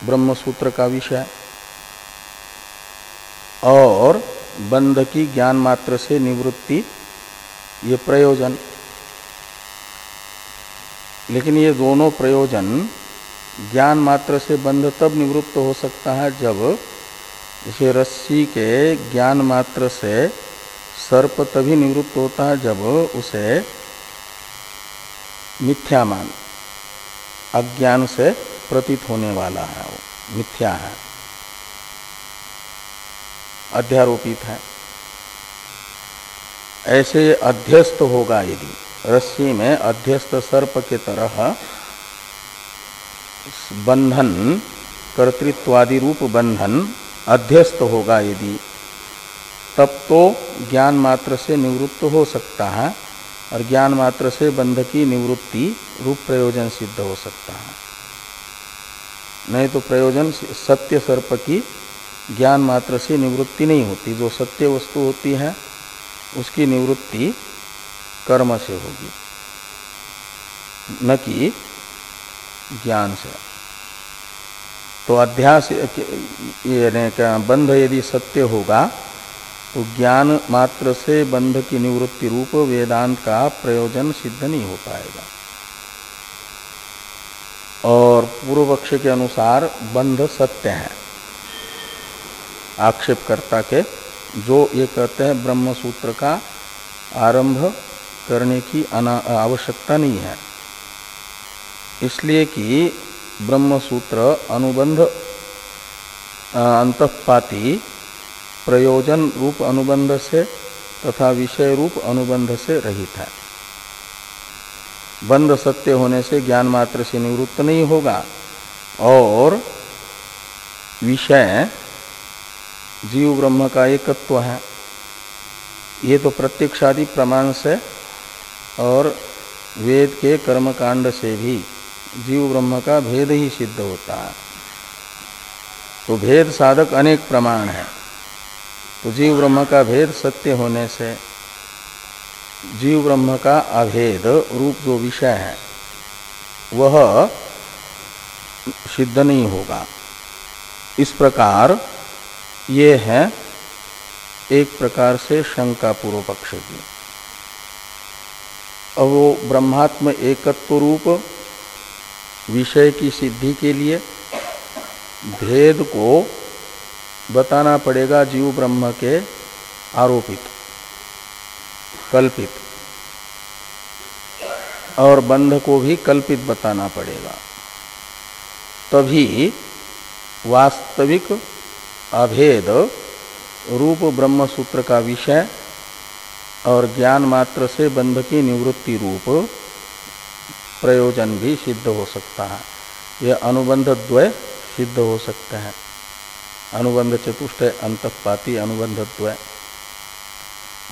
ब्रह्म सूत्र का विषय, और बंध की ज्ञान मात्र से निवृत्ति, ये प्रयोजन। लेकिन ये दोनों प्रयोजन ज्ञान मात्र से बंध तब निवृत्त हो सकता है जब इसे रस्सी के ज्ञान मात्र से सर्प तभी निवृत्त होता है जब उसे मिथ्यामान, अज्ञान से प्रतीत होने वाला है वो, मिथ्या है। अध्यारोपित है। ऐसे अध्यस्त होगा यदि, रस्सी में अध्यस्त सर्प के तरह बंधन, कर्तृत्वादि रूप बंधन अध्यस्त होगा यदि, तब तो ज्ञान मात्र से निवृत्त हो सकता है और ज्ञान मात्र से बंध की निवृत्ति रूप प्रयोजन सिद्ध हो सकता है। नहीं तो प्रयोजन सत्य सर्प की ज्ञान मात्र से निवृत्ति नहीं होती। जो सत्य वस्तु होती है, उसकी निवृत्ति कर्म से होगी। न कि ज्ञान से। तो अध्यास क्या, बंध यदि सत्य होगा तो ज्ञान मात्र से बंध की निवृत्ति रूप वेदांत का प्रयोजन सिद्ध नहीं हो पाएगा। और पूर्व पक्ष के अनुसार बंध सत्य है। आक्षेपकर्ता के, जो ये कहते हैं ब्रह्म सूत्र का आरंभ करने की आवश्यकता नहीं है। इसलिए कि ब्रह्म सूत्र अनुबंध अंतपाती प्रयोजन रूप अनुबंध से तथा विषय रूप अनुबंध से रहित है। बंध सत्य होने से ज्ञान मात्र से निवृत्त नहीं होगा और विषय जीव ब्रह्म का एकत्व है। ये तो प्रत्यक्षादि प्रमाण से और वेद के कर्मकांड से भी जीव ब्रह्म का भेद ही सिद्ध होता है। तो भेद साधक अनेक प्रमाण है। तो जीव ब्रह्म का भेद सत्य होने से जीव ब्रह्म का अभेद रूप जो विषय है, वह सिद्ध नहीं होगा। इस प्रकार ये है एक प्रकार से शंका पूर्व पक्ष की। अब वो ब्रह्मात्म एकत्व रूप विषय की सिद्धि के लिए भेद को बताना पड़ेगा जीव ब्रह्म के आरोपित, कल्पित, और बंध को भी कल्पित बताना पड़ेगा। तभी वास्तविक अभेद, रूप ब्रह्म सूत्र का विषय और ज्ञान मात्र से बंध की निवृत्ति रूप प्रयोजन भी सिद्ध हो सकता है। यह अनुबंध द्वय सिद्ध हो सकते हैं। अनुबंध चतुष्ट, अंतपाती अनुबंध द्वय।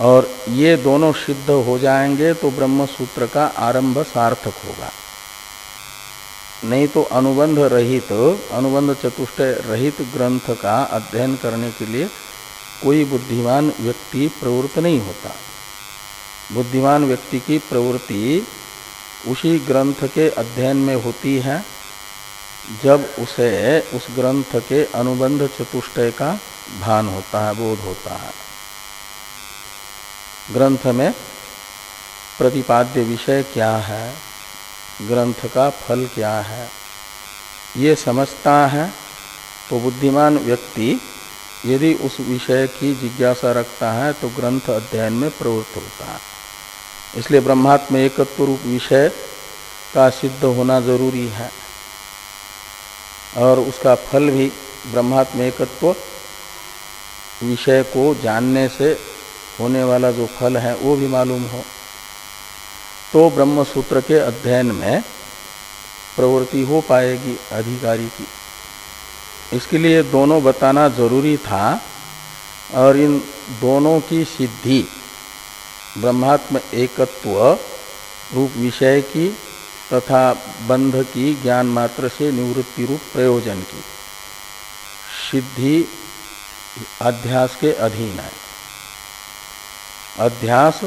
और ये दोनों सिद्ध हो जाएँगे तो ब्रह्म सूत्र का आरंभ सार्थक होगा। नहीं तो अनुबंध रहित, अनुबंध चतुष्ट रहित ग्रंथ का अध्ययन करने के लिए कोई बुद्धिमान व्यक्ति प्रवृत्त नहीं होता। बुद्धिमान व्यक्ति की प्रवृत्ति उसी ग्रंथ के अध्ययन में होती है, जब उसे उस ग्रंथ के अनुबंध चतुष्टय का भान होता है, बोध होता है। ग्रंथ में प्रतिपाद्य विषय क्या है? ग्रंथ का फल क्या है? ये समझता है तो बुद्धिमान व्यक्ति यदि उस विषय की जिज्ञासा रखता है तो ग्रंथ अध्ययन में प्रवृत्त होता है। इसलिए ब्रह्मात्म एकत्व रूप विषय का सिद्ध होना ज़रूरी है। और उसका फल भी ब्रह्मात्म एकत्व विषय को जानने से होने वाला जो फल है वो भी मालूम हो। तो ब्रह्म सूत्र के अध्ययन में प्रवृत्ति हो पाएगी अधिकारी की। इसके लिए दोनों बताना ज़रूरी था और इन दोनों की सिद्धि, ब्रह्मात्म एकत्व, रूप विषय की तथा बंध की ज्ञान मात्र से निवृत्ति रूप प्रयोजन की। सिद्धि अध्यास के अधीन है। अध्यास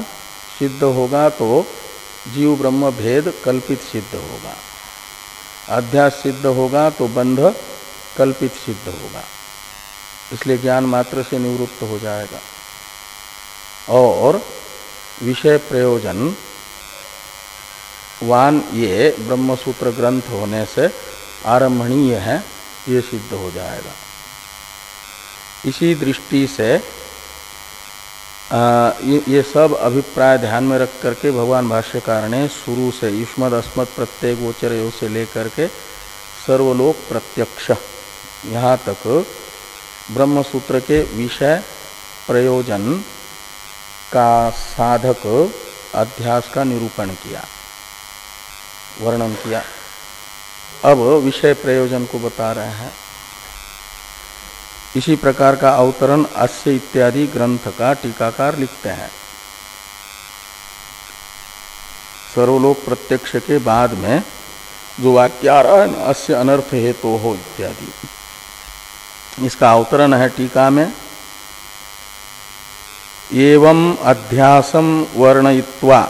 सिद्ध होगा तो जीव ब्रह्म भेद कल्पित सिद्ध होगा। अध्यास सिद्ध होगा तो बंध कल्पित सिद्ध होगा। इसलिए ज्ञान मात्र से निवृत्त हो जाएगा। और विषय प्रयोजन, वान ये ब्रह्मसूत्र ग्रंथ होने से आरंभणीय है, ये सिद्ध हो जाएगा। इसी दृष्टि से ये, ये सब अभिप्राय ध्यान में रख करके भगवान भाष्यकार ने शुरू से युष्मद अस्मद प्रत्येक गोचर से लेकर के सर्वलोक प्रत्यक्ष यहाँ तक ब्रह्म सूत्र के विषय प्रयोजन का साधक अध्यास का निरूपण किया वर्णन किया। अब विषय प्रयोजन को बता रहे हैं। इसी प्रकार का अवतरण अस्य इत्यादि ग्रंथ का टीकाकार लिखते हैं। सर्वलोक प्रत्यक्ष के बाद में जो वाक्य आ रहा है अस्य अनर्थ हेतु तो हो इत्यादि। इसका अवतरण है टीका में। एवं अध्यासम वर्णयित्वा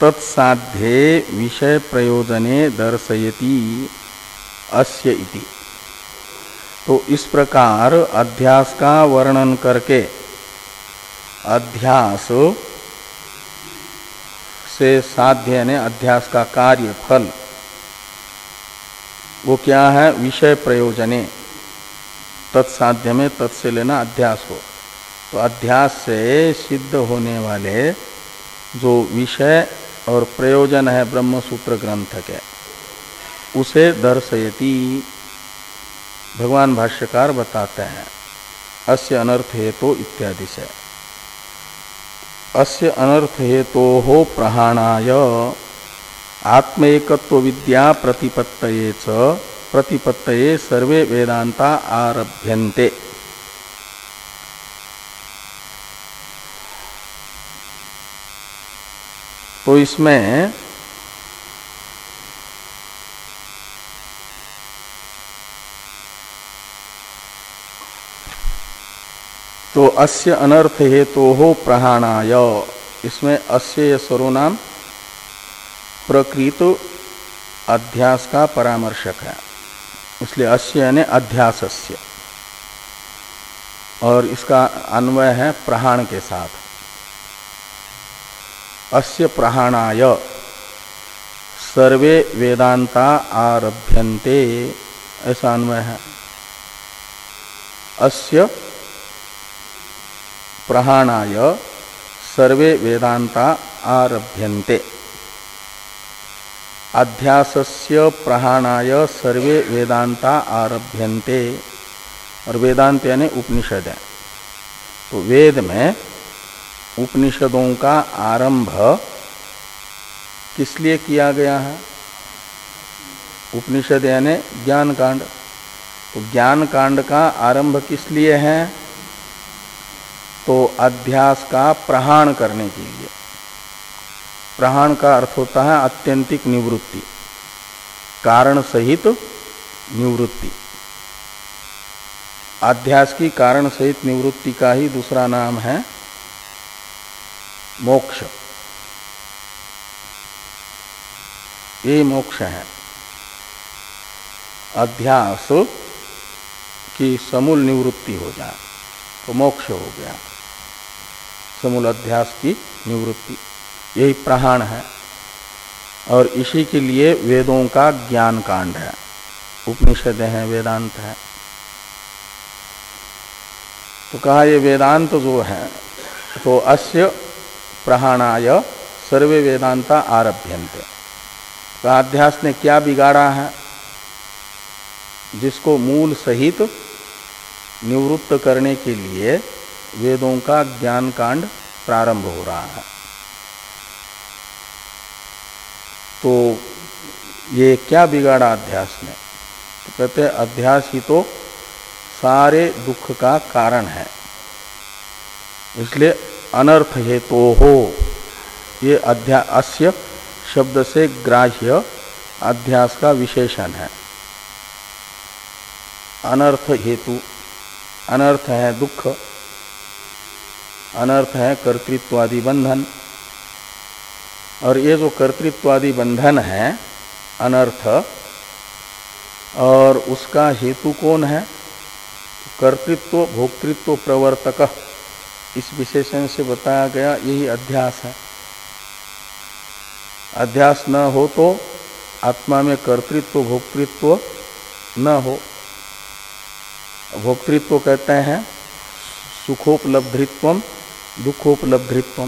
तत्साध्ये विषय प्रयोजने दर्शयति अस्य इति। तो इस प्रकार अध्यास का वर्णन करके अध्यास से साध्य ने अध्यास का कार्य फल वो क्या है? विषय प्रयोजने। तत्साध्य में तत्से लेना अध्यास हो। तो अध्यास से सिद्ध होने वाले जो विषय और प्रयोजन है ब्रह्म सूत्र ग्रंथ के, उसे दर्शयती। भगवान भाष्यकार बताते हैं, अस्य अनर्थ हेतु तो इत्यादि से। अस्य अनर्थ हेतु तो हो प्रहाणाय आत्मेकत्व विद्या प्रतिपत्त प्रतिपत्त सर्वे वेदांता आरभ्यन्ते। तो इसमें तो अस्य अनर्थ हेतु हो प्रहाणाय। इसमें अस्य सर्वनाम प्रकृत अध्यास का परामर्शक है। इसलिए अस्य यानी अध्यासस्य। और इसका अन्वय है प्रहाण के साथ। अस्य प्रहाणाय। सर्वे वेदांता आरभ्यन्ते। ऐसा अन्वय है। अस्य प्रहाणाय सर्वे वेदांता आरभ्यन्ते। अध्यासस्य प्रहाणाय सर्वे वेदांता आरभ्यन्ते। और वेदांत यानी उपनिषद है। तो वेद में उपनिषदों का आरंभ किस लिए किया गया है? उपनिषद यानी ज्ञान कांड तो ज्ञान कांड का आरंभ किस लिए है? तो अध्यास का प्रहाण करने के लिए। प्रहाण का अर्थ होता है अत्यंतिक निवृत्ति, कारण सहित निवृत्ति। अध्यास की कारण सहित निवृत्ति का ही दूसरा नाम है मोक्ष। ये मोक्ष है। अध्यास की समूल निवृत्ति हो जाए तो मोक्ष हो गया। समूल अध्यास की निवृत्ति। यही प्रहाण है। और इसी के लिए वेदों का ज्ञान कांड है। उपनिषद है, वेदांत है। तो कहा ये वेदांत तो जो है तो अस्य प्रहाणाय सर्वे वेदांता आरभ्यंत अध्यास ने क्या बिगाड़ा है? जिसको मूल सहित निवृत्त करने के लिए वेदों का ज्ञान कांड प्रारंभ हो रहा है। तो ये क्या बिगाड़ा अध्यास ने तो कहते अध्यास ही तो सारे दुख का कारण है। इसलिए अनर्थ हेतु तो हो। ये अध्या, अस्य शब्द से ग्राह्य अध्यास का विशेषण है। अनर्थ हेतु, अनर्थ है दुख। अनर्थ है कर्तृत्वादि बंधन। और ये जो कर्तृत्वादि बंधन है, अनर्थ, और उसका हेतु कौन है? कर्तृत्व, भोक्तृत्व प्रवर्तक। इस विशेषण से बताया गया यही अध्यास है। अध्यास न हो तो आत्मा में कर्तृत्व, भोक्तृत्व न हो। भोक्तृत्व कहते हैं सुखोपलब्धित्व। दुखोपलब्धित्व,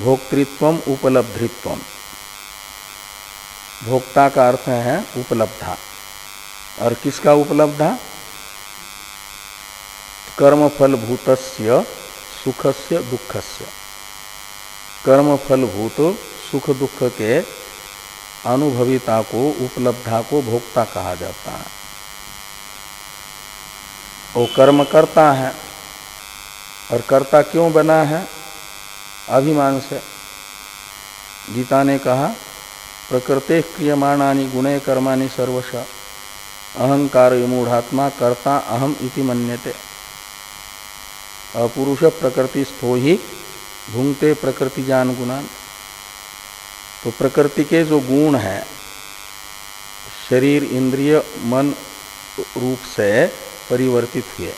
भोक्तृत्व उपलब्धित्व। भोक्ता का अर्थ है उपलब्धा। और किसका उपलब्धा? कर्मफलभूत सुख से दुख से कर्मफलभूत, सुख, दुख के अनुभविता को, उपलब्धा को भोक्ता कहा जाता है। वो कर्म करता है। और कर्ता क्यों बना है? अभिमान से। गीता ने कहा, प्रकृति क्रियमाणानी गुणे कर्माणि सर्वश। अहंकार विमूढ़ात्मा कर्ता अहम इति मन्यते। पुरुष प्रकृति स्थो ही भूंगते प्रकृति जान गुणान तो प्रकृति के जो गुण हैं, शरीर, इंद्रिय, मन रूप से परिवर्तित हुए।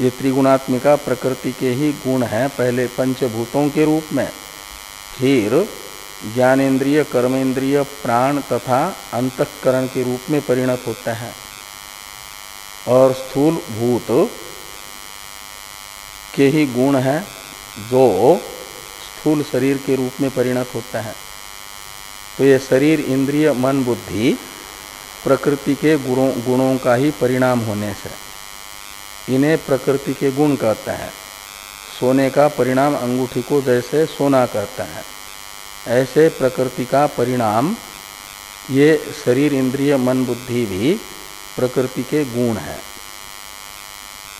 ये त्रिगुणात्मिका प्रकृति के ही गुण हैं पहले पंचभूतों के रूप में। फिर ज्ञानेन्द्रिय कर्मेंद्रिय प्राण तथा अंतकरण के रूप में परिणत होते हैं। और स्थूल भूत के ही गुण हैं जो स्थूल शरीर के रूप में परिणत होता है। तो ये शरीर, इंद्रिय, मन, बुद्धि प्रकृति के गुणों गुणों का ही परिणाम होने से। इन्हें प्रकृति के गुण कहते हैं। सोने का परिणाम अंगूठी को जैसे सोना कहते हैं। ऐसे प्रकृति का परिणाम, ये शरीर, इंद्रिय, मन, बुद्धि भी प्रकृति के गुण हैं।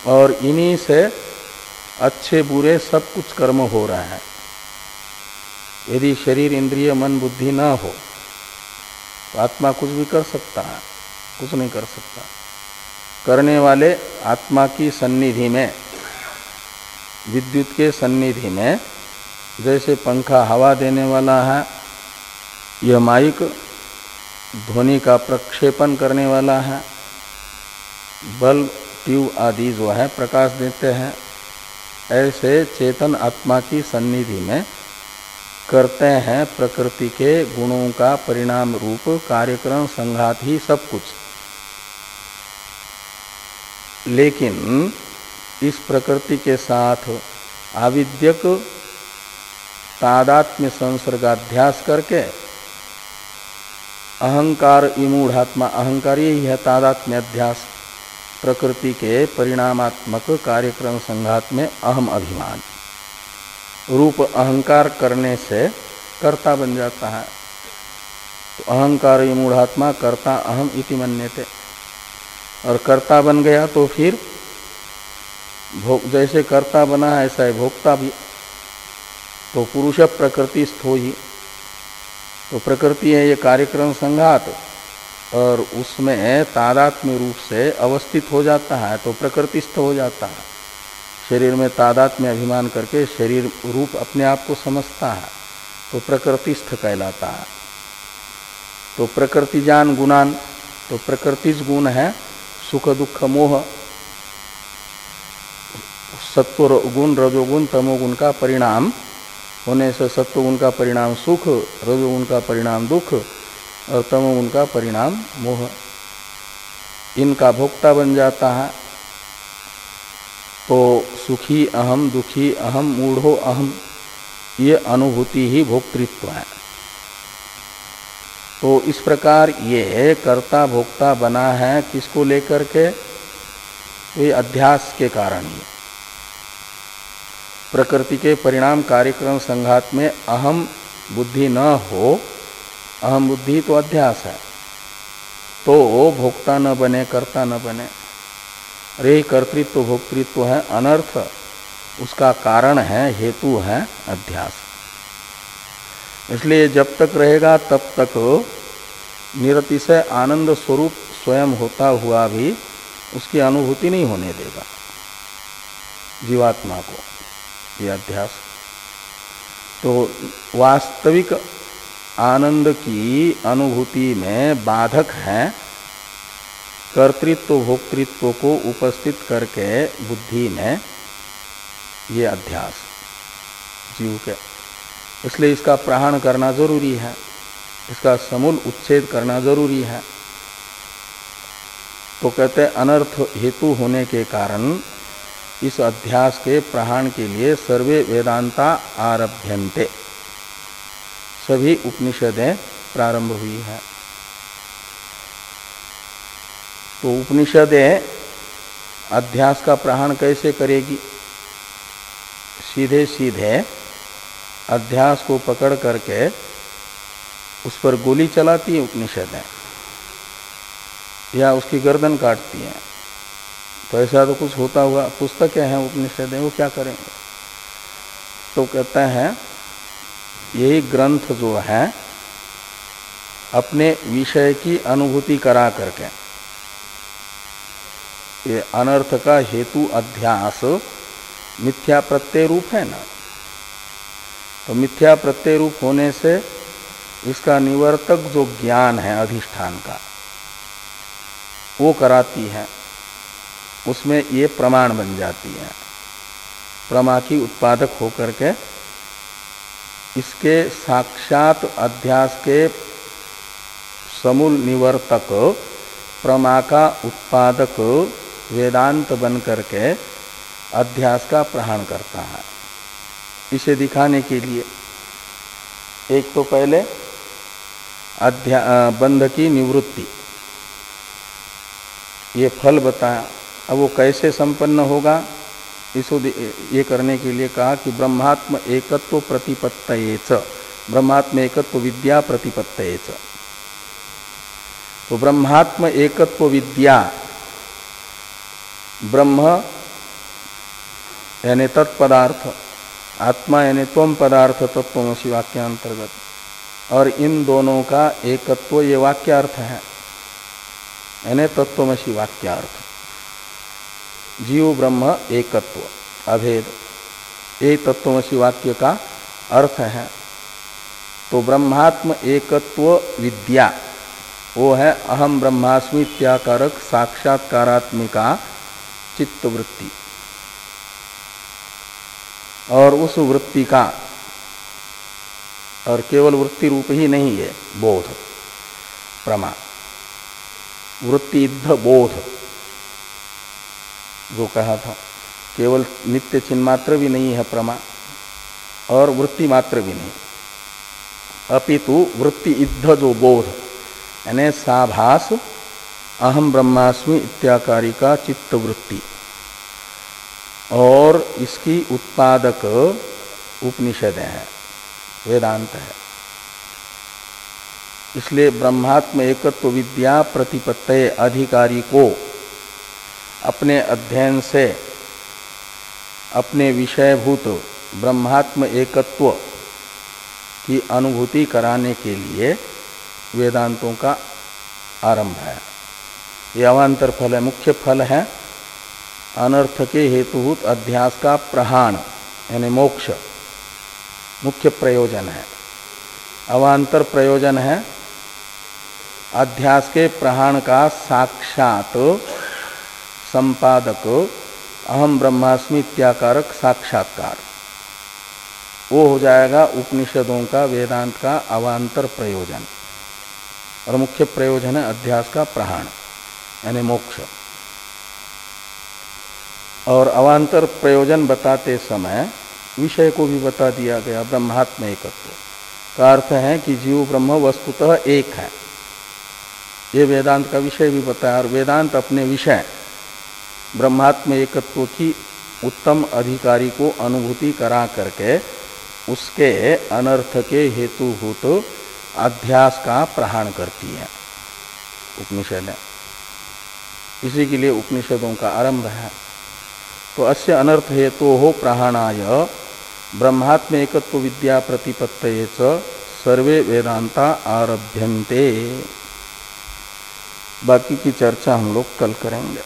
और इन्हीं से अच्छे, बुरे सब कुछ कर्म हो रहे हैं। यदि शरीर, इंद्रिय, मन, बुद्धि ना हो तो आत्मा कुछ भी कर सकता है, कुछ नहीं कर सकता। करने वाले आत्मा की सन्निधि में, विद्युत के सन्निधि में, जैसे पंखा हवा देने वाला है, यह माइक ध्वनि का प्रक्षेपण करने वाला है बल्ब ट्यूब आदि जो है प्रकाश देते हैं, ऐसे चेतन आत्मा की सन्निधि में करते हैं प्रकृति के गुणों का परिणाम रूप, कार्यक्रम, संघात ही सब कुछ। लेकिन इस प्रकृति के साथ आविद्यक तादात्म्य संसर्गाध्यास करके अहंकार इमूढ़ात्मा अहंकार यही है तादात्म्य अध्यास। प्रकृति के परिणामात्मक कार्यक्रम संघात में अहम अभिमान। रूप अहंकार करने से कर्ता बन जाता है। तो अहंकार मूढ़ात्मा कर्ता अहम इति मन्यते। और कर्ता बन गया तो फिर भोग जैसे कर्ता बना है ऐसा है, भोक्ता भी। तो पुरुष प्रकृति स्थो ही। तो प्रकृति है ये कार्यक्रम संघात, और उसमें तादात्म्य रूप से अवस्थित हो जाता है तो प्रकृतिस्थ हो जाता है। शरीर में तादात्म्य अभिमान करके शरीर रूप अपने आप को समझता है तो प्रकृतिस्थ कहलाता है। तो प्रकृति जान गुणान तो प्रकृतिज गुण है सुख दुख मोह सत्व गुण, रजोगुण, तमोगुण का परिणाम, होने से सत्वगुण का परिणाम सुख, रजोगुण का परिणाम दुख और तमोगुण का परिणाम मोह। इनका भोक्ता बन जाता है तो सुखी अहम, दुखी अहम, मूढ़ो अहम, ये अनुभूति ही भोक्तृत्व है। तो इस प्रकार ये कर्ता भोक्ता बना है, किसको लेकर के? ये अध्यास के कारण ही। प्रकृति के परिणाम कार्यक्रम संघात में अहम बुद्धि न हो, अहम बुद्धि तो अध्यास है। तो भोक्ता न बने, कर्ता न बने। रे कर्तृत्व तो भोक्तृत्व तो है, अनर्थ, उसका कारण है, हेतु है अध्यास। इसलिए जब तक रहेगा तब तक निरतिशय आनंद स्वरूप स्वयं होता हुआ भी उसकी अनुभूति नहीं होने देगा। जीवात्मा को यह अध्यास। तो वास्तविक आनंद की अनुभूति में बाधक है कर्तृत्व, भोक्तृत्व को उपस्थित करके बुद्धि में ये अध्यास, जीव के इसलिए इसका प्रहण करना ज़रूरी है। इसका समूल उच्छेद करना ज़रूरी है। तो कहते अनर्थ हेतु होने के कारण इस अध्यास के प्रहण के लिए सर्वे वेदांता आरभ्यन्ते। सभी उपनिषदें प्रारंभ हुई हैं। तो उपनिषदें अध्यास का प्रहण कैसे करेगी? सीधे सीधे अध्यास को पकड़ करके उस पर गोली चलाती है, उपनिषदें। या उसकी गर्दन काटती हैं। तो ऐसा तो कुछ होता हुआ, पुस्तकें हैं, उपनिषदें, वो क्या करेंगे? तो कहते हैं, यही ग्रंथ जो है, अपने विषय की अनुभूति करा करके, ये अनर्थ का हेतु अध्यास मिथ्या प्रत्यय रूप है ना? तो मिथ्या प्रत्यय रूप होने से इसका निवर्तक जो ज्ञान है, अधिष्ठान का, वो कराती है। उसमें ये प्रमाण बन जाती है। प्रमा की उत्पादक होकर के इसके साक्षात अध्यास के समूल निवर्तक प्रमा का उत्पादक वेदांत बन करके अध्यास का प्रहण करता है। इसे दिखाने के लिए। एक तो पहले अध्या बंध की निवृत्ति। ये फल बताया। अब वो कैसे संपन्न होगा? इसको ये करने के लिए कहा कि ब्रह्मात्म एकत्व प्रतिपत्त ब्रह्मात्म एकत्व विद्या प्रतिपत्त तो ब्रह्मात्म एकत्व विद्या, ब्रह्म यानी तत्पदार्थ आत्मा यानी त्वम पदार्थ तत्वमसी वाक्यांतर्गत और इन दोनों का एकत्व ये वाक्यार्थ है। यानी तत्वमसी वाक्यार्थ जीव ब्रह्म एकत्व, अभेद। ये तत्वसी वाक्य का अर्थ है। तो ब्रह्मात्म एकत्व विद्या, वो है अहम ब्रह्मास्मि त्याकारक साक्षात्कारात्मिका चित्त वृत्ति और उस वृत्ति का, और केवल वृत्ति रूप ही नहीं है, बोध, प्रमा। वृत्ति बोध, जो कहा था। केवल नित्य चिन्ह मात्र भी नहीं है प्रमा, और वृत्ति मात्र भी नहीं। अपितु वृत्ति इद्ध जो बोध, यानी साभास अहम ब्रह्मास्मि इत्याकारी का चित्त वृत्ति और इसकी उत्पादक उपनिषद है, वेदांत है। इसलिए ब्रह्मात्म एकत्व विद्या प्रतिपत्त अधिकारी को अपने अध्ययन से अपने विषयभूत ब्रह्मात्म एकत्व की अनुभूति कराने के लिए वेदांतों का आरंभ है। ये अवान्तर फल है, मुख्य फल है। अनर्थ के हेतुभूत अध्यास का प्रहाण, यानी मोक्ष, मुख्य प्रयोजन है। अवान्तर प्रयोजन है अध्यास के प्रहाण का साक्षात संपादक अहम ब्रह्मास्मि इत्याकारक साक्षात्कार। वो हो जाएगा उपनिषदों का, वेदांत का अवान्तर प्रयोजन। और मुख्य प्रयोजन है अध्यास का प्रहाण, यानी मोक्ष। और अवान्तर प्रयोजन बताते समय विषय को भी बता दिया गया ब्रह्मात्म एकत्व। का अर्थ है कि जीव ब्रह्म वस्तुतः एक है। ये वेदांत का विषय भी बताया और वेदांत अपने विषय ब्रह्मात्म एकत्व की उत्तम अधिकारी को अनुभूति करा करके उसके अनर्थ के हेतुभूत अध्यास का प्रहाण करती है। उपनिषद इसी के लिए उपनिषदों का आरंभ है। तो अस्य अनर्थ हेतु हो प्राणाय ब्रह्मात्म एकत्व विद्या प्रतिपत्त सर्वे वेदांता आरभ्यन्ते। बाकी की चर्चा हम लोग कल करेंगे।